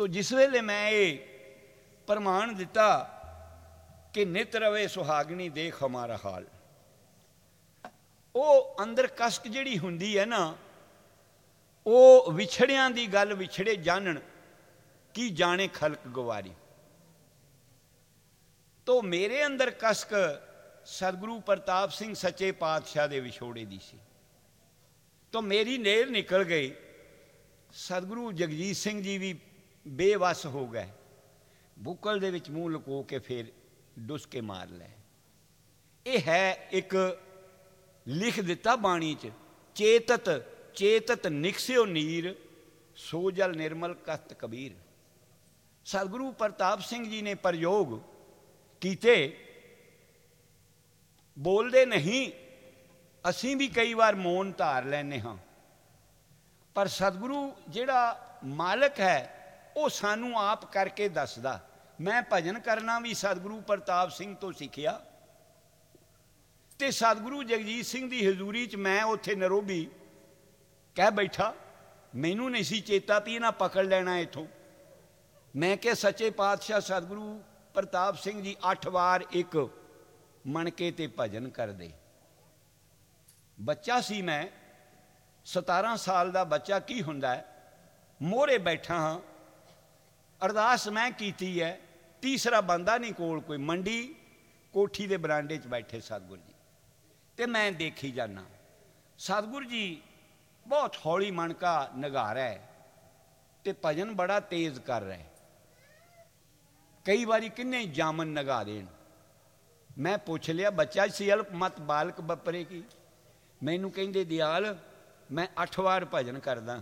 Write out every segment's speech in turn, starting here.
ਤੋ ਜਿਸ ਵੇਲੇ ਮੈਂ ਇਹ ਪ੍ਰਮਾਣ ਦਿੱਤਾ ਕਿ ਨਿਤ ਰਵੇ ਸੁਹਾਗਣੀ, ਦੇਖ ਹਮਾਰਾ ਹਾਲ। ਉਹ ਅੰਦਰ ਕਸਕ ਜਿਹੜੀ ਹੁੰਦੀ ਹੈ ਨਾ, ਉਹ ਵਿਛੜਿਆਂ ਦੀ ਗੱਲ ਵਿਛੜੇ ਜਾਣਨ, ਕੀ ਜਾਣੇ ਖਲਕ ਗਵਾਰੀ। ਤੋ ਮੇਰੇ ਅੰਦਰ ਕਸਕ ਸਤਿਗੁਰੂ ਪ੍ਰਤਾਪ ਸਿੰਘ ਸੱਚੇ ਪਾਤਸ਼ਾਹ ਦੇ ਵਿਛੋੜੇ ਦੀ ਸੀ। ਤੋ ਮੇਰੀ ਨੇਰ ਨਿਕਲ ਗਈ। ਸਤਿਗੁਰੂ ਜਗਜੀਤ ਸਿੰਘ ਜੀ ਵੀ ਬੇਵਸ ਹੋ ਗਏ। ਬੁੱਕਲ ਦੇ ਵਿੱਚ ਮੂੰਹ ਲੁਕੋ ਕੇ ਫਿਰ ਡੁੱਸ ਕੇ ਮਾਰ ਲੈ ਇਹ ਹੈ ਇੱਕ ਲਿਖ ਦਿੱਤਾ ਬਾਣੀ 'ਚ, ਚੇਤਤ ਚੇਤਤ ਨਿਕਸਿਓ ਨੀਰ ਸੋ ਜਲ ਨਿਰਮਲ ਕਤ ਕਬੀਰ। ਸਤਿਗੁਰੂ ਪ੍ਰਤਾਪ ਸਿੰਘ ਜੀ ਨੇ ਪ੍ਰਯੋਗ ਕੀਤੇ। ਬੋਲਦੇ ਨਹੀਂ, ਅਸੀਂ ਵੀ ਕਈ ਵਾਰ ਮੌਨ ਧਾਰ ਲੈਨੇ ਹਾਂ। ਪਰ ਸਤਿਗੁਰੂ ਜਿਹੜਾ ਮਾਲਕ ਹੈ ਉਹ ਸਾਨੂੰ ਆਪ ਕਰਕੇ ਦੱਸਦਾ। ਮੈਂ ਭਜਨ ਕਰਨਾ ਵੀ ਸਤਿਗੁਰੂ ਪ੍ਰਤਾਪ ਸਿੰਘ ਤੋਂ ਸਿੱਖਿਆ। ਤੇ ਸਤਿਗੁਰੂ ਜਗਜੀਤ ਸਿੰਘ ਦੀ ਹਜ਼ੂਰੀ 'ਚ ਮੈਂ ਉੱਥੇ ਨਰੋਬੀ ਕਹਿ ਬੈਠਾ, ਮੈਨੂੰ ਨਹੀਂ ਸੀ ਚੇਤਾ ਵੀ ਇਹਨਾਂ ਪਕੜ ਲੈਣਾ ਇਥੋਂ। ਮੈਂ ਕਿ ਸੱਚੇ ਪਾਤਸ਼ਾਹ ਸਤਿਗੁਰੂ ਪ੍ਰਤਾਪ ਸਿੰਘ ਜੀ 8 ਵਾਰ ਇੱਕ ਮਣਕੇ ਤੇ ਭਜਨ ਕਰਦੇ। ਬੱਚਾ ਸੀ ਮੈਂ 17 ਸਾਲ ਦਾ ਬੱਚਾ ਕੀ ਹੁੰਦਾ ਹੈ? ਮੋਹਰੇ ਬੈਠਾ ਹਾਂ। ਅਰਦਾਸ ਮੈਂ ਕੀਤੀ ਹੈ, ਤੀਸਰਾ ਬੰਦਾ ਨਹੀਂ ਕੋਲ ਕੋਈ ਮੰਡੀ, ਕੋਠੀ ਦੇ ਬਰਾਂਡੇ 'ਚ ਬੈਠੇ ਸਤਗੁਰ ਜੀ। ਤੇ ਮੈਂ ਦੇਖੀ ਜਾਣਾ ਸਤਗੁਰ ਜੀ ਬਹੁਤ ਹੌਲੀ ਮਣਕਾ ਨਗਾ ਰਿਹਾ ਹੈ ਤੇ ਭਜਨ ਬੜਾ ਤੇਜ਼ ਕਰ ਰਿਹਾ ਕਈ ਵਾਰੀ ਕਿੰਨੇ ਜਾਮਨ ਨਗਾ ਦੇਣ। ਮੈਂ ਪੁੱਛ ਲਿਆ, ਬੱਚਾ ਸੀ ਅਲਪ ਮਤ ਬਾਲਕ ਬਪਰੇ ਕੀ? ਮੈਨੂੰ ਕਹਿੰਦੇ, ਦਿਆਲ, ਮੈਂ 8 ਵਾਰ ਭਜਨ ਕਰਦਾ,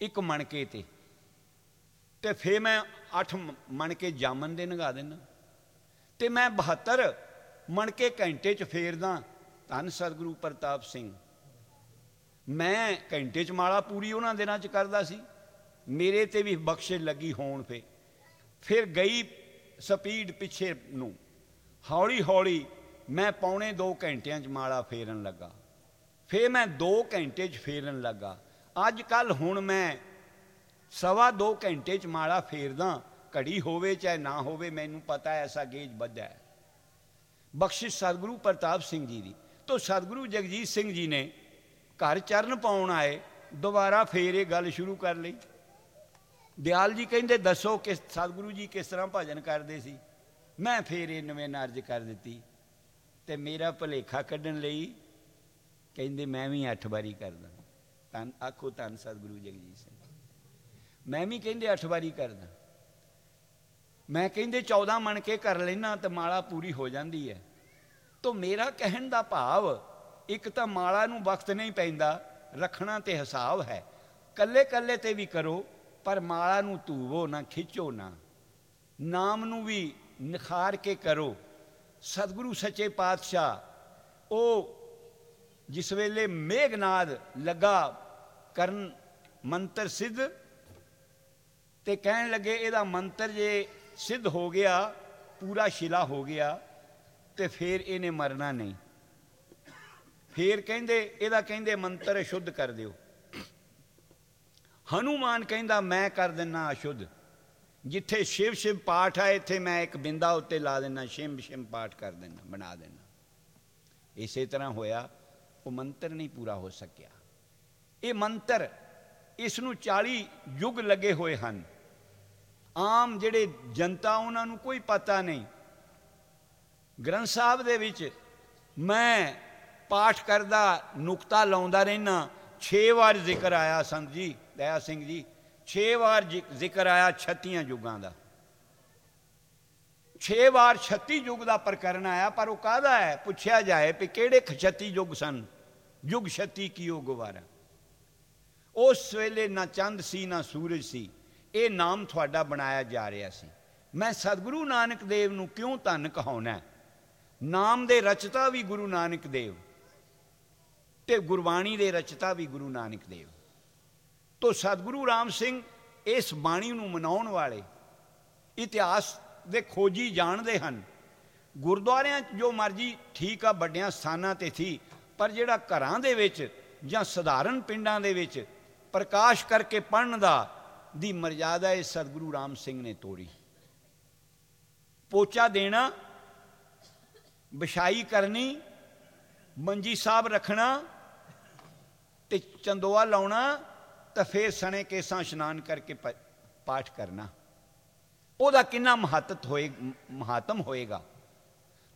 ਇੱਕ ਮਣਕੇ ਤੇ। ਤੇ ਫੇ ਮੈਂ 8 ਮਣਕੇ ਜਾਮਨ ਦੇ ਨਗਾ ਦੇਣਾ ਤੇ ਮੈਂ 72 ਮਣਕੇ ਘੰਟੇ ਚ ਫੇਰਦਾ, ਧੰਨ ਸਤਿਗੁਰੂ ਪ੍ਰਤਾਪ ਸਿੰਘ। ਮੈਂ ਘੰਟੇ ਚ ਮਾਲਾ ਪੂਰੀ ਉਹਨਾਂ ਦਿਨਾਂ ਚ ਕਰਦਾ ਸੀ। ਮੇਰੇ ਤੇ ਵੀ ਬਖਸ਼ੇ ਲੱਗੀ ਹੋਣ ਫੇ। ਫਿਰ ਗਈ ਸਪੀਡ ਪਿੱਛੇ ਨੂੰ। ਹੌਲੀ ਹੌਲੀ ਮੈਂ ਪੌਣੇ 2 ਘੰਟਿਆਂ 'ਚ ਮਾਲਾ ਫੇਰਨ ਲੱਗਾ। ਫੇਰ ਮੈਂ 2 ਘੰਟੇ 'ਚ ਫੇਰਨ ਲੱਗਾ। ਅੱਜ ਕੱਲ ਹੁਣ ਮੈਂ ਸਵਾ 2 ਘੰਟੇ 'ਚ ਮਾਲਾ ਫੇਰਦਾ, ਘੜੀ ਹੋਵੇ ਚਾਹੇ ਨਾ ਹੋਵੇ, ਮੈਨੂੰ ਪਤਾ ਐਸਾ ਗੇਜ ਵੱਧਾ ਹੈ ਬਖਸ਼ਿਸ਼ ਸਤਿਗੁਰੂ ਪ੍ਰਤਾਪ ਸਿੰਘ ਜੀ ਦੀ। ਤੋਂ ਸਤਿਗੁਰੂ ਜਗਜੀਤ ਸਿੰਘ ਜੀ ਨੇ ਘਰ ਚਰਨ ਪਾਉਣ ਆਏ, ਦੁਬਾਰਾ ਫੇਰ ਇਹ ਗੱਲ ਸ਼ੁਰੂ ਕਰ ਲਈ। ਦਿਆਲ ਜੀ ਕਹਿੰਦੇ, ਦੱਸੋ ਕਿ ਸਤਿਗੁਰੂ ਜੀ ਕਿਸ ਤਰ੍ਹਾਂ ਭਜਨ ਕਰਦੇ ਸੀ? ਮੈਂ ਫੇਰ ਇਹ ਨਵੇਂ ਨਾਰਜ ਕਰ ਦਿੱਤੀ ਤੇ ਮੇਰਾ ਭਲੇਖਾ ਕੱਢਣ ਲਈ ਕਹਿੰਦੇ, ਮੈਂ ਵੀ 8 ਵਾਰੀ ਕਰਦਾ। ਤਨ ਆਖੋ ਤਨ ਸਤਿਗੁਰੂ ਜਗਜੀਤ ਸਿੰਘ। ਮੈਂ ਵੀ ਕਹਿੰਦੇ 8 ਵਾਰੀ ਕਰਦਾ। ਮੈਂ ਕਹਿੰਦੇ 14 ਮਣ ਕੇ ਕਰ ਲੈਣਾ ਤੇ ਮਾਲਾ ਪੂਰੀ ਹੋ ਜਾਂਦੀ ਹੈ। ਤੋਂ ਮੇਰਾ ਕਹਿਣ ਦਾ ਭਾਵ, ਇੱਕ ਤਾਂ ਮਾਲਾ ਨੂੰ ਵਕਤ ਨਹੀਂ ਪੈਂਦਾ, ਰੱਖਣਾ ਤੇ ਹਿਸਾਬ ਹੈ। ਕੱਲੇ ਕੱਲੇ ਤੇ ਵੀ ਕਰੋ, ਪਰ ਮਾਲਾ ਨੂੰ ਧੂਵੋ ਨਾ, ਖਿੱਚੋ ਨਾ। ਨਾਮ ਨੂੰ ਵੀ ਨਿਖਾਰ ਕੇ ਕਰੋ। ਸਤਿਗੁਰੂ ਸੱਚੇ ਪਾਤਸ਼ਾਹ, ਉਹ ਜਿਸ ਵੇਲੇ ਮੇਘਨਾਦ ਲੱਗਾ ਕਰਨ ਮੰਤਰ ਸਿੱਧ ਤੇ ਕਹਿਣ ਲੱਗੇ, ਇਹਦਾ ਮੰਤਰ ਜੇ ਸਿੱਧ ਹੋ ਗਿਆ, ਪੂਰਾ ਸ਼ਿਲਾ ਹੋ ਗਿਆ, ਤੇ ਫੇਰ ਇਹਨੇ ਮਰਨਾ ਨਹੀਂ। ਫੇਰ ਕਹਿੰਦੇ, ਇਹਦਾ ਕਹਿੰਦੇ, ਮੰਤਰ ਸ਼ੁੱਧ ਕਰ ਦਿਓ। ਹਨੂਮਾਨ ਕਹਿੰਦਾ, ਮੈਂ ਕਰ ਦਿੰਨਾ ਅਸ਼ੁੱਧ। ਜਿੱਥੇ ਸ਼ਿਵ ਸ਼ਿਵ ਪਾਠ ਆ, ਇੱਥੇ ਮੈਂ ਇੱਕ ਬਿੰਦਾ ਉੱਤੇ ਲਾ ਦੇਣਾ ਸ਼ਿਮ ਸ਼ਿਮ ਪਾਠ ਕਰ ਦੇਣਾ ਬਣਾ ਦੇਣਾ ਇਸੇ ਤਰ੍ਹਾਂ ਹੋਇਆ, ਉਹ ਮੰਤਰ ਨਹੀਂ ਪੂਰਾ ਹੋ ਸਕਿਆ। ਇਹ ਮੰਤਰ, ਇਸ ਨੂੰ 40 ਯੁੱਗ ਲੱਗੇ ਹੋਏ ਹਨ। ਆਮ ਜਿਹੜੇ ਜਨਤਾ ਉਹਨਾਂ ਨੂੰ ਕੋਈ ਪਤਾ ਨਹੀਂ। ਗ੍ਰੰਥ ਸਾਹਿਬ ਦੇ ਵਿੱਚ ਮੈਂ ਪਾਠ ਕਰਦਾ, ਨੁਕਤਾ ਲਾਉਂਦਾ ਰਹਿਣਾ 6 ਵਾਰ ਜ਼ਿਕਰ ਆਇਆ ਸੰਤ ਜੀ, ਦਇਆ ਸਿੰਘ ਜੀ 6 ਵਾਰ ਜ਼ਿਕਰ ਆਇਆ 36 ਯੁੱਗਾਂ ਦਾ। 6 ਵਾਰ 36 ਯੁੱਗ ਦਾ ਪ੍ਰਕਰਨ ਆਇਆ, ਪਰ ਉਹ ਕਾਹਦਾ ਹੈ? ਪੁੱਛਿਆ ਜਾਏ ਕਿ ਕਿਹੜੇ 36 ਯੁੱਗ ਸਨ? ਯੁੱਗ 36 ਕੀਓ ਗਵਾਰਾ ਉਸ ਵੇਲੇ ਨਾ ਚੰਦ ਸੀ, ਨਾ ਸੂਰਜ ਸੀ। ਇਹ ਨਾਮ ਤੁਹਾਡਾ ਬਣਾਇਆ ਜਾ ਰਿਹਾ ਸੀ। ਮੈਂ ਸਤਿਗੁਰੂ ਨਾਨਕ ਦੇਵ ਨੂੰ ਕਿਉਂ ਧੰਨ ਕਹਾਉਣਾ ਨਾਮ ਦੇ ਰਚਤਾ ਵੀ ਗੁਰੂ ਨਾਨਕ ਦੇਵ ਤੇ ਗੁਰਬਾਣੀ ਦੇ ਰਚਤਾ ਵੀ ਗੁਰੂ ਨਾਨਕ ਦੇਵ। ਤੋ ਸਤਿਗੁਰੂ ਰਾਮ ਸਿੰਘ ਇਸ ਬਾਣੀ ਨੂੰ ਮਨਾਉਣ ਵਾਲੇ ਇਤਿਹਾਸ ਦੇ ਖੋਜੀ ਜਾਣਦੇ ਹਨ। ਗੁਰਦੁਆਰਿਆਂ 'ਚ ਜੋ ਮਰਜ਼ੀ ਠੀਕ ਆ, ਵੱਡਿਆਂ ਸਥਾਨਾਂ ਤੇ ਸੀ, ਪਰ ਜਿਹੜਾ ਘਰਾਂ ਦੇ ਵਿੱਚ ਜਾਂ ਸਧਾਰਨ ਪਿੰਡਾਂ ਦੇ ਵਿੱਚ ਪ੍ਰਕਾਸ਼ ਕਰਕੇ ਪੜਨ ਦਾ ਦੀ ਮਰਜ਼ਾਦਾ ਇਹ ਸਤਿਗੁਰੂ ਰਾਮ ਸਿੰਘ ਨੇ ਤੋੜੀ ਪੋਚਾ ਦੇਣਾ, ਵਿਛਾਈ ਕਰਨੀ, ਮੰਜੀ ਸਾਹਿਬ ਰੱਖਣਾ ਤੇ ਚੰਦੋਆ ਲਾਉਣਾ ਤਾਂ ਫੇਰ ਸਣੇ ਕੇਸਾਂ ਇਸ਼ਨਾਨ ਕਰਕੇ ਪਾਠ ਕਰਨਾ। ਉਹਦਾ ਕਿੰਨਾ ਮਹੱਤਵ ਹੋਏ, ਮਹਾਤਮ ਹੋਏਗਾ।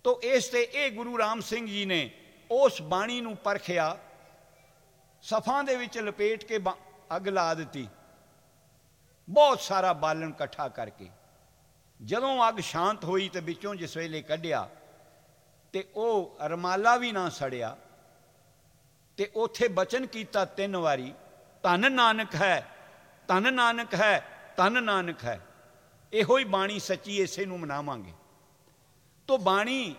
ਤੋ ਇਸ ਤੇ ਇਹ ਗੁਰੂ ਰਾਮ ਸਿੰਘ ਜੀ ਨੇ ਉਸ ਬਾਣੀ ਨੂੰ ਪਰਖਿਆ, ਸਫਾਂ ਦੇ ਵਿੱਚ ਲਪੇਟ ਕੇ ਅੱਗ ਲਾ ਦਿੱਤੀ। ਬਹੁਤ ਸਾਰਾ ਬਾਲਣ ਇਕੱਠਾ ਕਰਕੇ। ਜਦੋਂ ਅੱਗ ਸ਼ਾਂਤ ਹੋਈ ਤੇ ਵਿੱਚੋਂ ਜਿਸ ਵੇਲੇ ਕੱਢਿਆ ਤੇ ਉਹ ਰਮਾਲਾ ਵੀ ਨਾ ਸੜਿਆ ਤੇ ਉਥੇ ਬਚਨ ਕੀਤਾ ਤਿੰਨ ਵਾਰੀ, ਧਨ ਨਾਨਕ ਹੈ, ਧਨ ਨਾਨਕ ਹੈ, ਧਨ ਨਾਨਕ ਹੈ। ਇਹੋ ਹੀ ਬਾਣੀ ਸੱਚੀ ਇਸੇ ਨੂੰ ਮਨਾਵਾਂਗੇ। ਤੋ ਬਾਣੀ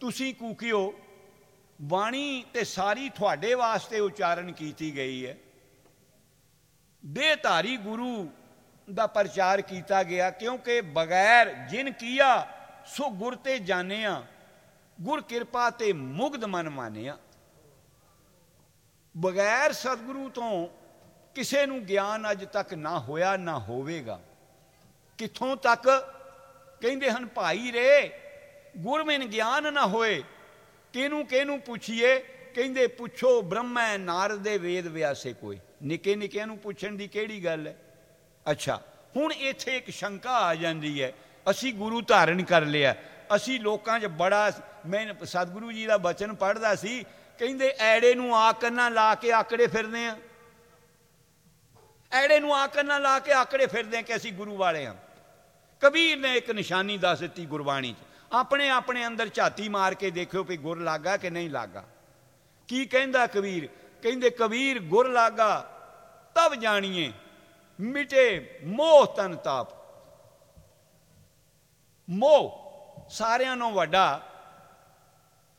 ਤੁਸੀਂ ਕੂਕਿਓ, ਬਾਣੀ ਤੇ ਸਾਰੀ ਤੁਹਾਡੇ ਵਾਸਤੇ ਉਚਾਰਨ ਕੀਤੀ ਗਈ ਹੈ। ਦੇਹਧਾਰੀ ਗੁਰੂ ਦਾ ਪ੍ਰਚਾਰ ਕੀਤਾ ਗਿਆ, ਕਿਉਂਕਿ ਬਗੈਰ ਜਿਨ ਕੀਆ, ਸੋ ਗੁਰ ਤੇ ਜਾਣਿਆ ਗੁਰ ਕਿਰਪਾ ਤੇ ਮੁਗਧ ਮਨ ਮਾਨਿਆ ਬਗੈਰ ਸਤਿਗੁਰੂ ਤੋਂ ਕਿਸੇ ਨੂੰ ਗਿਆਨ ਅਜ ਤੱਕ ਨਾ ਹੋਇਆ, ਨਾ ਹੋਵੇਗਾ। ਕਿੱਥੋਂ ਤੱਕ? ਕਹਿੰਦੇ ਹਨ, ਭਾਈ ਰੇ, ਗੁਰਮਿਨ ਗਿਆਨ ਨਾ ਹੋਏ। ਕਿਨੂੰ ਕਿਨੂੰ ਪੁੱਛੀਏ? ਕਹਿੰਦੇ, ਪੁੱਛੋ ਬ੍ਰਹਮੈ ਨਾਰਦ ਦੇ ਵੇਦ ਵਿਆਸੇ ਕੋਈ। ਨਿੱਕੇ ਨਿੱਕਿਆਂ ਨੂੰ ਪੁੱਛਣ ਦੀ ਕਿਹੜੀ ਗੱਲ ਹੈ? ਅੱਛਾ, ਹੁਣ ਇੱਥੇ ਇੱਕ ਸ਼ੰਕਾ ਆ ਜਾਂਦੀ ਹੈ। ਅਸੀਂ ਗੁਰੂ ਧਾਰਨ ਕਰ ਲਿਆ। ਅਸੀਂ ਲੋਕਾਂ 'ਚ ਬੜਾ ਮੈਂ ਸਤਿਗੁਰੂ ਜੀ ਦਾ ਬਚਨ ਪੜ੍ਹਦਾ ਸੀ, ਕਹਿੰਦੇ ਐੜੇ ਨੂੰ ਆ ਕੰਨਾਂ ਲਾ ਕੇ ਆਕੜੇ ਫਿਰਦੇ ਆ। ਐੜੇ ਨੂੰ ਆ ਕੰਨਾਂ ਲਾ ਕੇ ਆਕੜੇ ਫਿਰਦੇ ਆ ਕਿ ਅਸੀਂ ਗੁਰੂ ਵਾਲੇ ਆ। ਕਬੀਰ ਨੇ ਇੱਕ ਨਿਸ਼ਾਨੀ ਦੱਸ ਦਿੱਤੀ ਗੁਰਬਾਣੀ 'ਚ। ਆਪਣੇ ਆਪਣੇ ਅੰਦਰ ਝਾਤੀ ਮਾਰ ਕੇ ਦੇਖਿਓ ਵੀ ਗੁਰ ਲਾਗਾ ਕਿ ਨਹੀਂ ਲਾਗਾ। ਕੀ ਕਹਿੰਦਾ ਕਬੀਰ? ਕਹਿੰਦੇ ਕਬੀਰ ਗੁਰ ਲਾਗਾ, ਤਬ ਜਾਣੀਏ ਮਿਟੇ, ਮੋਹ ਤਨ ਤਾਪ। ਮੋਹ ਸਾਰਿਆਂ ਨੂੰ ਵੱਡਾ,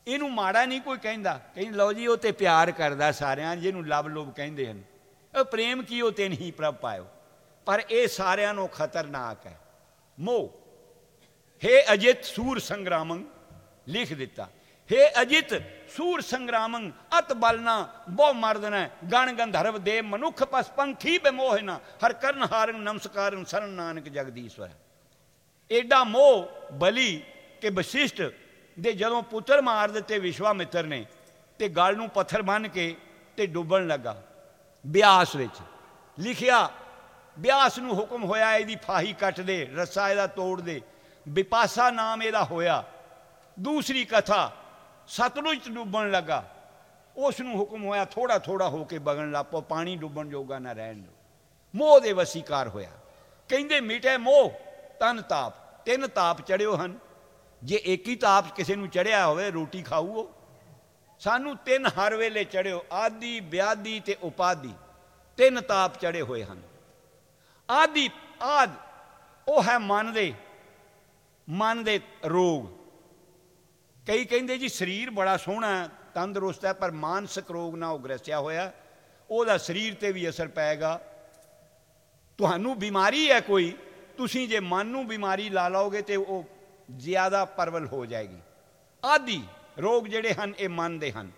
ਇਹਨੂੰ ਮਾੜਾ ਨਹੀਂ ਕੋਈ ਕਹਿੰਦਾ। ਕਹਿੰਦੇ, ਲਓ ਜੀ, ਉਹ ਤੇ ਪਿਆਰ ਕਰਦਾ ਸਾਰਿਆਂ, ਜਿਹਨੂੰ ਲਵ ਲੋਭ ਕਹਿੰਦੇ ਹਨ। ਉਹ ਪ੍ਰੇਮ ਕੀ ਉਹ ਤੇ ਨਹੀਂ ਪ੍ਰਭ ਪਾਇਓ। ਪਰ ਇਹ ਸਾਰਿਆਂ ਨੂੰ ਖਤਰਨਾਕ ਹੈ। ਮੋਹ। ਹੇ ਅਜਿਤ ਸੂਰ ਸੰਗਰਾਮੰ, ਲਿਖ ਦਿੱਤਾ। हे ਅਜਿਤ, ਸੂਰ ਸੰਗਰਾਮੰ, ਅਤ ਬਲਨਾ, ਬਹੁ ਮਰਦਨਾ, ਗਣ ਗੰਧਰਵ ਦੇ ਮਨੁੱਖ ਪਸ ਪੰਖੀ ਬਮੋਹਨਾ, ਹਰ ਕਰਨ ਹਾਰਨ ਨਮਸਕਾਰਨ ਸਰਨ ਨਾਨਕ ਜਗਦੀਸ਼ਵਰ। ਏਡਾ ਮੋਹ, ਬਲੀ ਕਿ ਵਸ਼ਿਸ਼ਟ ਦੇ ਜਦੋਂ ਪੁੱਤਰ ਮਾਰ ਦਿੱਤੇ ਵਿਸ਼ਵਾਮਿੱਤਰ ਨੇ, ਤੇ ਗਲ ਨੂੰ ਪੱਥਰ ਬੰਨ ਕੇ ਤੇ ਡੁੱਬਣ ਲੱਗਾ। ਬਿਆਸ ਵਿੱਚ ਲਿਖਿਆ, ਬਿਆਸ ਨੂੰ ਹੁਕਮ ਹੋਇਆ ਇਹਦੀ ਫਾਹੀ ਕੱਟ ਦੇ, ਰੱਸਾ ਇਹਦਾ ਤੋੜ ਦੇ ਵਿਪਾਸਾ ਨਾਮ ਇਹਦਾ ਹੋਇਆ। ਦੂਸਰੀ ਕਥਾ ਸਤਲੁਜ ਡੁੱਬਣ ਲੱਗਾ। ਉਸ ਨੂੰ ਹੁਕਮ ਹੋਇਆ ਥੋੜਾ ਥੋੜਾ ਹੋ ਕੇ ਬਗਣ ਲੱਪੋ ਪਾਣੀ ਡੁੱਬਣ ਜੋਗਾ ਨਾ ਰਹਿਣ ਦੋ ਮੋਹ ਦੇ ਵਸੀਕਾਰ ਹੋਇਆ। ਕਹਿੰਦੇ, ਮਿਟੇ ਮੋਹ, ਤਨ ਤਾਪ, ਤਿੰਨ ਤਾਪ ਚੜਿਓ ਹਨ। ਜੇ ਇੱਕ ਹੀ ਤਾਪ ਕਿਸੇ ਨੂੰ ਚੜਿਆ ਹੋਵੇ, ਰੋਟੀ ਖਾਊਓ। ਸਾਨੂੰ ਤਿੰਨ ਹਰ ਵੇਲੇ ਚੜਿਓ, ਆਦੀ, ਵਿਆਦੀ ਤੇ ਉਪਾਦੀ, ਤਿੰਨ ਤਾਪ ਚੜੇ ਹੋਏ ਹਨ। ਆਦੀ, ਆਦ, ਉਹ ਹੈ ਮਨ ਦੇ ਮਨ ਦੇ ਰੋਗ। ਕਈ ਕਹਿੰਦੇ ਜੀ ਸਰੀਰ ਬੜਾ ਸੋਹਣਾ ਤੰਦਰੁਸਤ ਹੈ, ਪਰ ਮਾਨਸਿਕ ਰੋਗ ਨਾਲ ਉਹ ਗ੍ਰਸਿਆ ਹੋਇਆ ਉਹਦਾ ਸਰੀਰ ਤੇ ਵੀ ਅਸਰ ਪਏਗਾ ਤੁਹਾਨੂੰ ਬਿਮਾਰੀ ਹੈ ਕੋਈ, ਤੁਸੀਂ ਜੇ ਮਨ ਨੂੰ ਬਿਮਾਰੀ ਲਾ ਲਾਓਗੇ ਤੇ ਉਹ ਜ਼ਿਆਦਾ ਪਰਵਲ ਹੋ ਜਾਏਗੀ। ਆਦੀ ਰੋਗ ਜਿਹੜੇ ਹਨ, ਇਹ ਮਨ ਦੇ ਹਨ।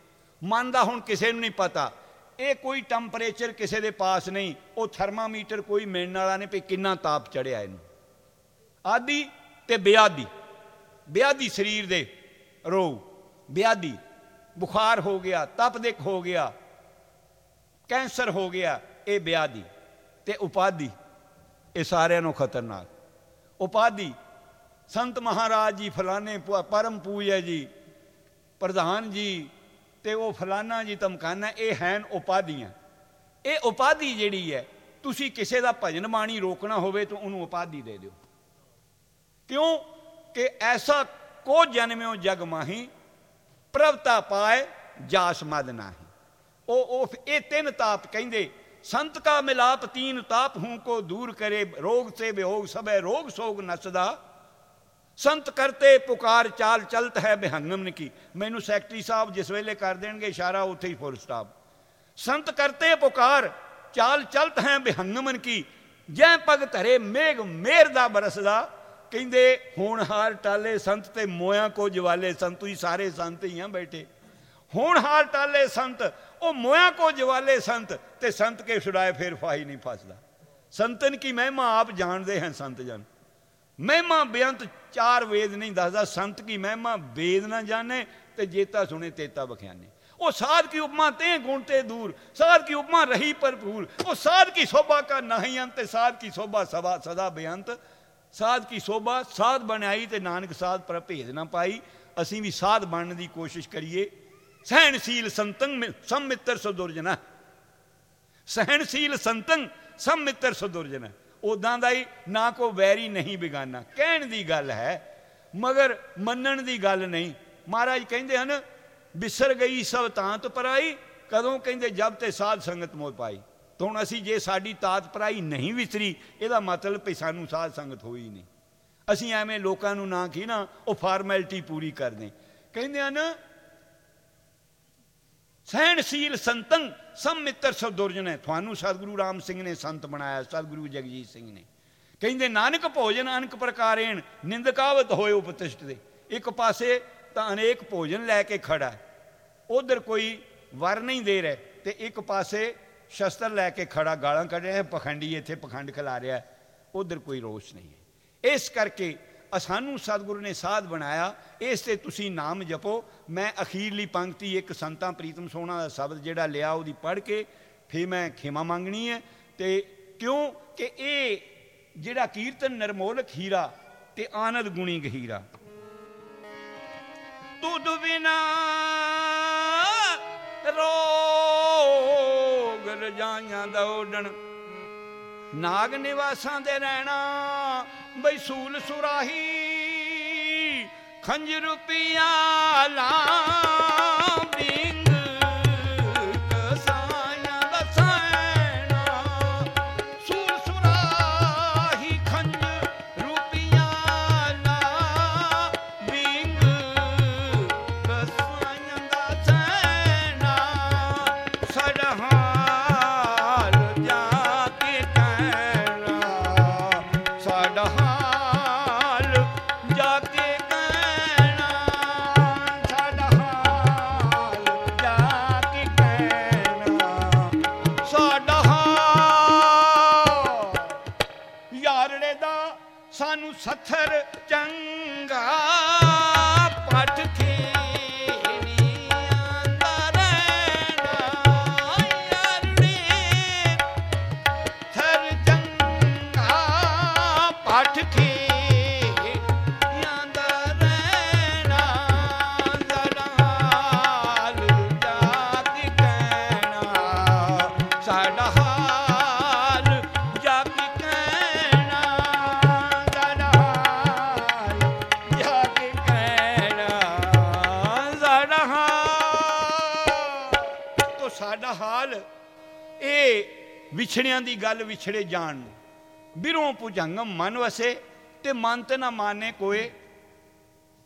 ਮਨ ਦਾ ਹੁਣ ਕਿਸੇ ਨੂੰ ਨਹੀਂ ਪਤਾ। ਇਹ ਕੋਈ ਟੈਂਪਰੇਚਰ ਕਿਸੇ ਦੇ ਪਾਸ ਨਹੀਂ। ਉਹ ਥਰਮਾਮੀਟਰ ਕੋਈ ਮਿਲਣ ਵਾਲਾ ਨਹੀਂ ਵੀ ਕਿੰਨਾ ਤਾਪ ਚੜਿਆ ਇਹਨੂੰ। ਆਦੀ ਤੇ ਬਿਆਦੀ। ਬਿਆਦੀ ਸਰੀਰ ਦੇ ਰੋਗ ਬਿਆਦੀ ਬੁਖਾਰ ਹੋ ਗਿਆ ਤਪਦਿਕ ਹੋ ਗਿਆ, ਕੈਂਸਰ ਹੋ ਗਿਆ, ਇਹ ਵਿਆਧੀ ਤੇ ਉਪਾਧੀ, ਇਹ ਸਾਰਿਆਂ ਨੂੰ ਖਤਰਨਾਕ। ਉਪਾਧੀ, ਸੰਤ ਮਹਾਰਾਜ ਜੀ ਫਲਾਣੇ ਪਰਮ ਪੂਜੈ ਜੀ, ਪ੍ਰਧਾਨ ਜੀ ਤੇ ਉਹ ਫਲਾਨਾ ਜੀ ਤਮਕਾਨਾ ਇਹ ਹਨ ਉਪਾਧੀਆਂ। ਇਹ ਉਪਾਧੀ ਜਿਹੜੀ ਹੈ, ਤੁਸੀਂ ਕਿਸੇ ਦਾ ਭਜਨ ਬਾਣੀ ਰੋਕਣਾ ਹੋਵੇ ਤਾਂ ਉਹਨੂੰ ਉਪਾਧੀ ਦੇ ਦਿਓ। ਕਿਉਂ? ਕਿ ਐਸਾ ਕੋ ਜਨਮਿਓ ਜਗ ਮਾਹੀ, ਪ੍ਰਭਤਾ ਪਾਏ ਜਾਸ ਮਦ ਨਾਹੀ। ਉਹ ਉਹ ਇਹ ਤਿੰਨ ਤਾਪ ਕਹਿੰਦੇ, ਸੰਤ ਕਾ ਮਿਲਾਪ ਤੀਨ ਤਾਪ ਹੂੰ ਕੋ ਦੂਰ ਕਰੇ, ਰੋਗ ਸੇ ਬਿਹੋਗ ਸਭੈ ਰੋਗ ਸੋਗ ਨਸਦਾ। ਸੰਤ ਕਰਤੇ ਪੁਕਾਰ ਚਾਲ ਚਲਤ ਹੈ ਬਿਹੰਗਮ ਕੀ ਮੈਨੂੰ ਸੈਕਟਰੀ ਸਾਹਿਬ ਜਿਸ ਵੇਲੇ ਕਰ ਦੇਣਗੇ ਇਸ਼ਾਰਾ, ਉੱਥੇ ਹੀ ਫੁੱਲ ਸਟਾਪ। ਸੰਤ ਕਰਤੇ ਪੁਕਾਰ ਚਾਲ ਚਲਤ ਹੈ ਬਿਹੰਗਮਨ ਕੀ ਜੈ ਪਗ ਧਰੇ ਮੇਘ ਮੇਰ ਦਾ ਬਰਸਦਾ। ਕਹਿੰਦੇ, ਹੁਣ ਹਾਰ ਟਾਲੇ ਸੰਤ ਤੇ ਮੋਇਆ ਕੋ ਜਵਾਲੇ ਸੰਤ ਹੀ ਸਾਰੇ ਸੰਤ ਹੀ ਆ ਬੈਠੇ। ਹੁਣ ਹਾਰ ਟਾਲੇ ਸੰਤ, ਉਹ ਮੋਇਆ ਕੋ ਜਵਾਲੇ ਸੰਤ ਤੇ ਸੰਤ ਕੇ ਛੁਡਾਏ ਫੇਰ ਫਾਹੀ ਨਹੀਂ ਫਸਦਾ। ਸੰਤਨ ਕੀ ਮਹਿਮਾ ਆਪ ਜਾਣਦੇ ਹਨ ਸੰਤ ਜਨ। ਮਹਿਮਾ ਬੇਅੰਤ ਚਾਰ ਵੇਦ ਨਹੀਂ ਦੱਸਦਾ, ਸੰਤ ਕੀ ਮਹਿਮਾ ਵੇਦ ਨਾ ਜਾਣੇ ਤੇ ਜੇਤਾ ਸੁਣੇ ਤੇਤਾ ਬਖਿਆਨੇ। ਉਹ ਸਾਧ ਕੀ ਉਪਮਾ ਤੇ ਗੁਣ ਤੇ ਦੂਰ, ਸਾਧ ਕੀ ਉਪਮਾ ਰਹੀ ਭਰਪੂਰ, ਉਹ ਸਾਧ ਕੀ ਸੋਭਾ ਕਾ ਨਹੀਂ ਅੰਤ ਸਾਧ ਕੀ ਸੋਭਾ ਸਵਾ ਸਦਾ ਬੇਅੰਤ ਸਾਧ ਕੀ ਸੋਭਾ? ਸਾਧ ਬਣਾਈ ਤੇ ਨਾਨਕ ਸਾਧ ਪਰ ਭੇਦ ਨਾ ਪਾਈ। ਅਸੀਂ ਵੀ ਸਾਧ ਬਣਨ ਦੀ ਕੋਸ਼ਿਸ਼ ਕਰੀਏ। ਸਹਿਣਸ਼ੀਲ ਸੰਤੰ ਸਮ ਮਿੱਤਰ ਸੁਦੁਰਜਨਾ। ਸਹਿਣਸ਼ੀਲ ਸੰਤੰ ਸਮ ਮਿੱਤਰ ਸੁਦੁਰਜਨਾ। ਉਦਾਂ ਦਾ ਹੀ ਨਾ ਕੋ ਵੈਰੀ ਨਹੀਂ ਬਿਗਾਨਾ। ਕਹਿਣ ਦੀ ਗੱਲ ਹੈ, ਮਗਰ ਮੰਨਣ ਦੀ ਗੱਲ ਨਹੀਂ। ਮਹਾਰਾਜ ਕਹਿੰਦੇ ਹਨ, ਬਿਸਰ ਗਈ ਸਭ ਤਾਂਤ ਪਰਾਈ ਕਦੋਂ ਕਹਿੰਦੇ ਜਬ ਤੇ ਸਾਧ ਸੰਗਤ ਮੋਹ ਪਾਈ। ਤਾਂ ਹੁਣ ਅਸੀਂ ਜੇ ਸਾਡੀ ਤਾਤ ਪਰਾਈ ਨਹੀਂ ਵਿਸਰੀ, ਇਹਦਾ ਮਤਲਬ ਵੀ ਸਾਨੂੰ ਸਾਧ ਸੰਗਤ ਹੋਈ ਨਹੀਂ। ਅਸੀਂ ਐਵੇਂ ਲੋਕਾਂ ਨੂੰ ਨਾ ਕੀ ਨਾ, ਉਹ ਫਾਰਮੈਲਿਟੀ ਪੂਰੀ ਕਰਦੇ। ਕਹਿੰਦੇ ਹਨ, ਸਹਿਣਸ਼ੀਲ ਸੰਤੰ ਸਮ ਮਿੱਤਰ ਸਭ ਦੁਰਜਨ। ਹੈ ਤੁਹਾਨੂੰ ਸਤਿਗੁਰੂ ਰਾਮ ਸਿੰਘ ਨੇ ਸੰਤ ਬਣਾਇਆ, ਸਤਿਗੁਰੂ ਜਗਜੀਤ ਸਿੰਘ ਨੇ। ਕਹਿੰਦੇ, ਨਾਨਕ ਭੋਜਨ ਅਨਕ ਪ੍ਰਕਾਰੇਣ, ਨਿੰਦਕਾਵਤ ਹੋਏ ਉਪਤਿਸ਼ਟ ਦੇ। ਇੱਕ ਪਾਸੇ ਤਾਂ ਅਨੇਕ ਭੋਜਨ ਲੈ ਕੇ ਖੜਾ ਉਧਰ ਕੋਈ ਵਰ ਨਹੀਂ ਦੇ ਰਿਹਾ ਤੇ ਇੱਕ ਪਾਸੇ ਸ਼ਸਤਰ ਲੈ ਕੇ ਖੜਾ, ਗਾਲਾਂ ਕੱਢ ਰਿਹਾ, ਪਖੰਡੀ ਇੱਥੇ ਪਖੰਡ ਖਿਲਾ ਰਿਹਾ ਉਧਰ ਕੋਈ ਰੋਸ਼ ਨਹੀਂ ਹੈ। ਇਸ ਕਰਕੇ ਸਾਨੂੰ ਸਤਿਗੁਰੂ ਨੇ ਸਾਧ ਬਣਾਇਆ, ਇਸ ਤੇ ਤੁਸੀਂ ਨਾਮ ਜਪੋ। ਮੈਂ ਅਖੀਰਲੀ ਪੰਕਤੀ ਇੱਕ ਸੰਤਾਂ ਪ੍ਰੀਤਮ ਸੋਣਾ ਦਾ ਸ਼ਬਦ ਜਿਹੜਾ ਲਿਆ ਉਹਦੀ ਪੜ੍ਹ ਕੇ ਫੇ ਮੈਂ ਖਿਮਾ ਮੰਗਣੀ ਹੈ। ਤੇ ਕਿਉਂ? ਕਿ ਇਹ ਜਿਹੜਾ ਕੀਰਤਨ ਨਰਮੋਲਕ ਹੀਰਾ ਤੇ ਆਨੰਦ ਗੁਣੀ ਗਹੀਰਾ ਤੁਧ ਬਿਨਾ ਰੋਗ ਰਜਾਈਆਂ ਦੌੜਨ ਨਾਗ ਨਿਵਾਸਾਂ ਦੇ ਰਹਿਣਾ ਬਈ ਸੂਲ ਸੁਰਾਹੀ ਖੰਜ ਰੁਪਿਆ ਲਾ ਹਾਲ, ਇਹ ਵਿਛੜਿਆਂ ਦੀ ਗੱਲ ਵਿਛੜੇ ਜਾਣ ਨੂੰ। ਬਿਰੋਂ ਪੁਜੰਗਮ ਮਨ ਵਸੇ ਤੇ ਮਨ ਤੇ ਨਾ ਮਾਨੇ ਕੋਏ,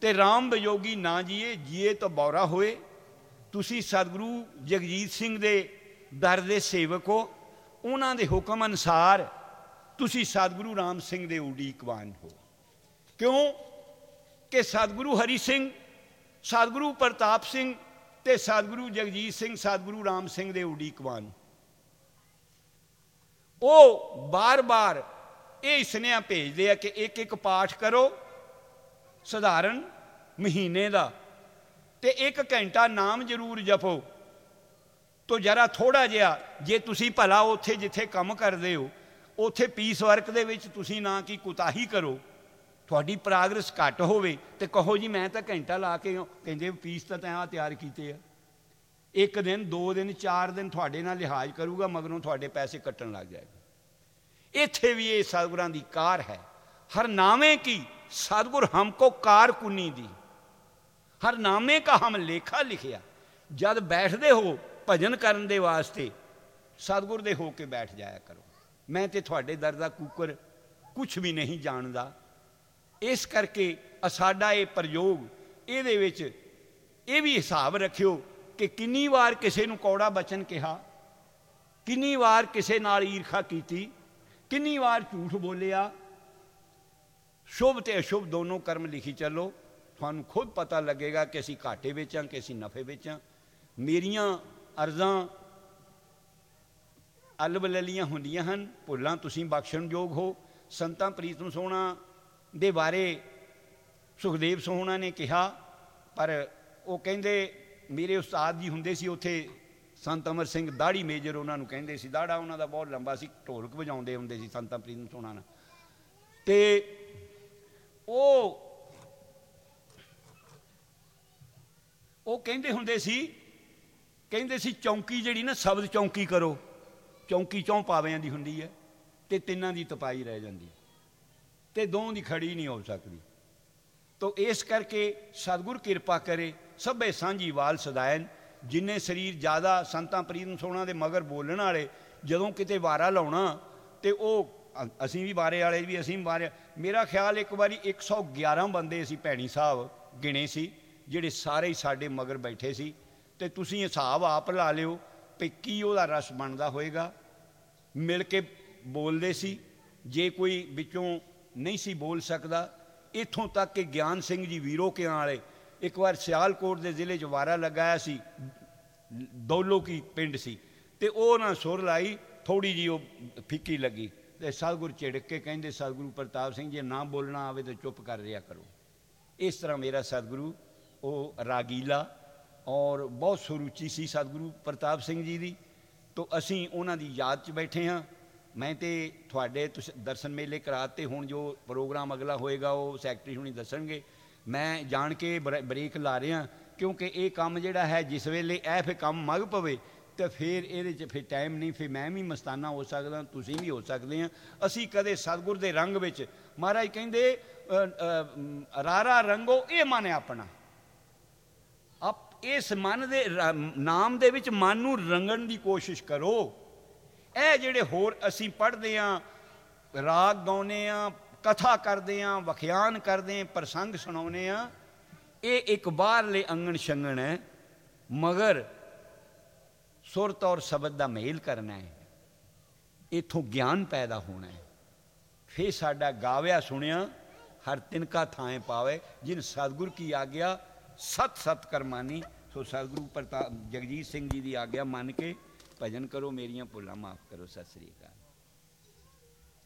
ਤੇ RAM ਬਯੋਗੀ ਨਾ ਜੀਏ ਜੀਏ ਤਾਂ ਬੌਰਾ ਹੋਏ। ਤੁਸੀਂ ਸਤਿਗੁਰੂ ਜਗਜੀਤ ਸਿੰਘ ਦੇ ਦਰ ਦੇ ਸੇਵਕ ਹੋ ਉਹਨਾਂ ਦੇ ਹੁਕਮ ਅਨਸਾਰ ਤੁਸੀਂ ਸਤਿਗੁਰੂ ਰਾਮ ਸਿੰਘ ਦੇ ਉਡੀਕਵਾਨ ਹੋ। ਕਿਉਂ? ਕਿ ਸਤਿਗੁਰੂ ਹਰੀ ਸਿੰਘ, ਸਤਿਗੁਰੂ ਪ੍ਰਤਾਪ ਸਿੰਘ ਤੇ ਸਤਿਗੁਰੂ ਜਗਜੀਤ ਸਿੰਘ, ਸਤਿਗੁਰੂ ਰਾਮ ਸਿੰਘ ਦੇ ਉਡੀਕਵਾਨ ਉਹ ਬਾਰ-ਬਾਰ ਇਹ ਸੁਨੇਹਾ ਭੇਜਦੇ ਆ ਕਿ ਇੱਕ ਇੱਕ ਪਾਠ ਕਰੋ, ਸਧਾਰਨ ਮਹੀਨੇ ਦਾ, ਤੇ ਇੱਕ ਘੰਟਾ ਨਾਮ ਜ਼ਰੂਰ ਜਪੋ। ਤੋ ਜਰਾ ਥੋੜਾ ਜਿਹਾ, ਜੇ ਤੁਸੀਂ ਭਲਾ ਉੱਥੇ ਜਿੱਥੇ ਕੰਮ ਕਰਦੇ ਹੋ, ਉੱਥੇ ਪੀਸ ਵਰਕ ਦੇ ਵਿੱਚ ਤੁਸੀਂ ਨਾ ਕੀ ਕੁਤਾਹੀ ਕਰੋ। ਤੁਹਾਡੀ ਪ੍ਰੋਗਰੈਸ ਘੱਟ ਹੋਵੇ ਤੇ ਕਹੋ ਜੀ ਮੈਂ ਤਾਂ ਘੰਟਾ ਲਾ ਕੇ ਕਹਿੰਦੇ ਪੀਸ ਤਾਂ ਤੈਂ ਆ ਤਿਆਰ ਕੀਤੇ ਆ। ਇੱਕ ਦਿਨ, ਦੋ ਦਿਨ, ਚਾਰ ਦਿਨ ਤੁਹਾਡੇ ਨਾਲ ਲਿਹਾਜ਼ ਕਰੂਗਾ, ਮਗਰੋਂ ਤੁਹਾਡੇ ਪੈਸੇ ਕੱਟਣ ਲੱਗ ਜਾਏਗਾ। ਇੱਥੇ ਵੀ ਇਹ ਸਤਿਗੁਰਾਂ ਦੀ ਕਾਰ ਹੈ। ਹਰ ਨਾਮੇ ਕੀ? ਸਤਿਗੁਰ ਹਮਕੋ ਕਾਰ ਕੁਨੀ ਦੀ। ਹਰ ਨਾਮੇ ਕਾ ਹਮ ਲੇਖਾ ਲਿਖਿਆ। ਜਦ ਬੈਠਦੇ ਹੋ ਭਜਨ ਕਰਨ ਦੇ ਵਾਸਤੇ, ਸਤਿਗੁਰ ਦੇ ਹੋ ਕੇ ਬੈਠ ਜਾਇਆ ਕਰੋ। ਮੈਂ ਤੇ ਤੁਹਾਡੇ ਦਰ ਦਾ ਕੂਕਰ ਕੁਝ ਵੀ ਨਹੀਂ ਜਾਣਦਾ। ਇਸ ਕਰਕੇ ਸਾਡਾ ਇਹ ਪ੍ਰਯੋਗ ਇਹਦੇ ਵਿੱਚ ਇਹ ਵੀ ਹਿਸਾਬ ਰੱਖਿਓ ਕਿ ਕਿੰਨੀ ਵਾਰ ਕਿਸੇ ਨੂੰ ਕੌੜਾ ਬਚਨ ਕਿਹਾ, ਕਿੰਨੀ ਵਾਰ ਕਿਸੇ ਨਾਲ ਈਰਖਾ ਕੀਤੀ, ਕਿੰਨੀ ਵਾਰ ਝੂਠ ਬੋਲਿਆ। ਸ਼ੁਭ ਤੇ ਅਸ਼ੁਭ ਦੋਨੋਂ ਕਰਮ ਲਿਖੀ ਚੱਲੋ। ਤੁਹਾਨੂੰ ਖੁਦ ਪਤਾ ਲੱਗੇਗਾ ਕਿ ਅਸੀਂ ਘਾਟੇ ਵਿੱਚ ਹਾਂ, ਕਿ ਅਸੀਂ ਨਫੇ ਵਿੱਚ ਹਾਂ। ਮੇਰੀਆਂ ਅਰਜ਼ਾਂ ਅਲਬਲਲੀਆਂ ਹੁੰਦੀਆਂ ਹਨ। ਭੁੱਲਾਂ ਤੁਸੀਂ ਬਖਸ਼ਣਯੋਗ ਹੋ। ਸੰਤਾਂ ਪ੍ਰੀਤਮ ਸੋਹਣਾ ਦੇ ਬਾਰੇ ਸੁਖਦੇਵ ਸੋਹਣਾ ਨੇ ਕਿਹਾ, ਪਰ ਉਹ ਕਹਿੰਦੇ ਮੇਰੇ ਉਸਤਾਦ ਜੀ ਹੁੰਦੇ ਸੀ ਉੱਥੇ, ਸੰਤ ਅਮਰ ਸਿੰਘ ਦਾੜੀ ਮੇਜਰ ਉਹਨਾਂ ਨੂੰ ਕਹਿੰਦੇ ਸੀ। ਦਾੜਾ ਉਹਨਾਂ ਦਾ ਬਹੁਤ ਲੰਬਾ ਸੀ, ਢੋਲਕ ਵਜਾਉਂਦੇ ਹੁੰਦੇ ਸੀ ਸੰਤ ਪ੍ਰੀਤਮ ਸੋਹਣਾ ਨਾਲ। ਤੇ ਉਹ ਉਹ ਕਹਿੰਦੇ ਹੁੰਦੇ ਸੀ, ਕਹਿੰਦੇ ਸੀ ਚੌਂਕੀ ਜਿਹੜੀ ਨਾ ਸ਼ਬਦ ਚੌਂਕੀ ਕਰੋ। ਚੌਂਕੀ ਚੌਂ ਪਾਵਿਆਂ ਦੀ ਹੁੰਦੀ ਹੈ ਤੇ ਤਿੰਨਾਂ ਦੀ ਤਪਾਈ ਰਹਿ ਜਾਂਦੀ ਹੈ। ਤੇ ਦੋਹਾਂ ਦੀ ਖੜੀ ਨਹੀਂ ਹੋ ਸਕਦੀ। ਤਾਂ ਇਸ ਕਰਕੇ ਸਤਿਗੁਰ ਕਿਰਪਾ ਕਰੇ, ਸਭੇ ਸਾਂਝੀ ਵਾਲ ਸਦਾਇਨ, ਜਿੰਨੇ ਸਰੀਰ ਜ਼ਿਆਦਾ ਸੰਤਾਂ ਪ੍ਰੀਤਮ ਸੋਣਾ ਦੇ ਮਗਰ ਬੋਲਣ ਵਾਲੇ, ਜਦੋਂ ਕਿਤੇ ਵਾਰਾ ਲਾਉਣਾ, ਤੇ ਉਹ ਅਸੀਂ ਵੀ ਵਾਰੇ ਵਾਲੇ ਵੀ ਅਸੀਂ ਵੀ ਵਾਰੇ ਮੇਰਾ ਖਿਆਲ ਇੱਕ ਵਾਰੀ 111 ਬੰਦੇ ਅਸੀਂ ਭੈਣੀ ਸਾਹਿਬ, ਗਿਣੇ ਸੀ, ਜਿਹੜੇ ਸਾਰੇ ਹੀ ਸਾਡੇ ਮਗਰ ਬੈਠੇ ਸੀ। ਤੇ ਤੁਸੀਂ ਹਿਸਾਬ ਆਪ ਲਾ ਲਿਓ ਕਿ ਕੀ ਉਹਦਾ ਰਸ ਬਣਦਾ ਹੋਏਗਾ। ਮਿਲ ਕੇ ਬੋਲਦੇ ਸੀ, ਜੇ ਕੋਈ ਵਿੱਚੋਂ ਨਹੀਂ ਸੀ ਬੋਲ ਸਕਦਾ। ਇੱਥੋਂ ਤੱਕ ਕਿ ਗਿਆਨ ਸਿੰਘ ਜੀ ਵੀਰੋ ਕਿਆਂ ਵਾਲੇ, ਇੱਕ ਵਾਰ ਸਿਆਲਕੋਟ ਦੇ ਜ਼ਿਲ੍ਹੇ 'ਚ ਵਾਰਾ ਲਗਾਇਆ ਸੀ। ਦੌਲੋ ਕੀ ਪਿੰਡ ਸੀ। ਤੇ ਉਹ ਨਾ ਸੁਰ ਲਾਈ ਥੋੜੀ ਜੀ ਉਹ ਫਿੱਕੀ ਲੱਗੀ। ਤੇ ਸਤਿਗੁਰ ਝਿੜਕ ਕੇ ਕਹਿੰਦੇ, ਸਤਿਗੁਰੂ ਪ੍ਰਤਾਪ ਸਿੰਘ ਜੇ ਨਾ ਬੋਲਣਾ ਆਵੇ ਤਾਂ ਚੁੱਪ ਕਰ ਰਿਹਾ ਕਰੋ। ਇਸ ਤਰ੍ਹਾਂ ਮੇਰਾ ਸਤਿਗੁਰੂ, ਉਹ ਰਾਗੀਲਾ ਔਰ ਬਹੁਤ ਸੁਰੂਚੀ ਸੀ ਸਤਿਗੁਰੂ ਪ੍ਰਤਾਪ ਸਿੰਘ ਜੀ ਦੀ। ਤੋ ਅਸੀਂ ਉਹਨਾਂ ਦੀ ਯਾਦ 'ਚ ਬੈਠੇ ਹਾਂ ਮੈਂ ਤੇ ਤੁਹਾਡੇ ਤੁਸੀਂ, ਦਰਸ਼ਨ ਮੇਲੇ ਕਰਾਤੇ ਹੁਣ ਜੋ ਪ੍ਰੋਗਰਾਮ ਅਗਲਾ ਹੋਏਗਾ, ਉਹ ਸੈਕਟਰੀ ਹੁਣੀ ਦੱਸਣਗੇ। ਮੈਂ ਜਾਣ ਕੇ ਬਰੇ- ਬ੍ਰੇਕ ਲਾ ਰਿਹਾ, ਕਿਉਂਕਿ ਇਹ ਕੰਮ ਜਿਹੜਾ ਹੈ, ਜਿਸ ਵੇਲੇ ਇਹ ਫੇ ਕੰਮ ਮਗ ਪਵੇ, ਤੇ ਫਿਰ ਇਹਦੇ 'ਚ ਫਿਰ ਟਾਈਮ ਨਹੀਂ, ਫਿਰ ਮੈਂ ਵੀ ਮਸਤਾਨਾ ਹੋ ਸਕਦਾ, ਤੁਸੀਂ ਵੀ ਹੋ ਸਕਦੇ ਆ ਅਸੀਂ ਕਦੇ ਸਤਿਗੁਰ ਦੇ ਰੰਗ ਵਿੱਚ, ਮਹਾਰਾਜ ਕਹਿੰਦੇ ਰਾਰਾ ਰੰਗੋ ਇਹ ਮਨ ਹੈ ਆਪਣਾ। ਆਪ ਇਸ ਮਨ ਦੇ ਨਾਮ ਦੇ ਵਿੱਚ ਮਨ ਨੂੰ ਰੰਗਣ ਦੀ ਕੋਸ਼ਿਸ਼ ਕਰੋ। ਇਹ ਜਿਹੜੇ ਹੋਰ ਅਸੀਂ ਪੜ੍ਹਦੇ ਆ, ਰਾਗ ਗਾਉਨੇ ਆ, ਕਥਾ ਕਰਦੇ ਆ, ਵਖਿਆਨ ਕਰਦੇ ਆ, ਪ੍ਰਸੰਗ ਸੁਣਾਉਨੇ ਆ, ਇਹ ਇੱਕ ਬਾਹਰਲੇ ਅੰਗਣ ਛੰਗਣ ਹੈ, ਮਗਰ ਸੁਰਤ ਔਰ ਸ਼ਬਦ ਦਾ ਮੇਲ ਕਰਨਾ ਹੈ। ਇਥੋਂ ਗਿਆਨ ਪੈਦਾ ਹੋਣਾ ਹੈ। ਫੇ ਸਾਡਾ ਗਾਵਿਆ ਸੁਣਿਆ, ਹਰ ਤਿਨਕਾ ਥਾਂ ਪਾਵੇ, ਜਿਨ ਸਤਿਗੁਰ ਕੀ ਆਗਿਆ ਸਤ ਸਤ ਕਰਮਾਨੀ ਸੋ ਸਤਿਗੁਰੂ ਪ੍ਰਤਾਪ ਜਗਜੀਤ ਸਿੰਘ ਜੀ ਦੀ ਆਗਿਆ ਮੰਨ ਕੇ ਭਜਨ ਕਰੋ ਮੇਰੀਆਂ ਭੁੱਲਾਂ ਮਾਫ ਕਰੋ ਸਤਿ ਸ੍ਰੀ ਅਕਾਲ।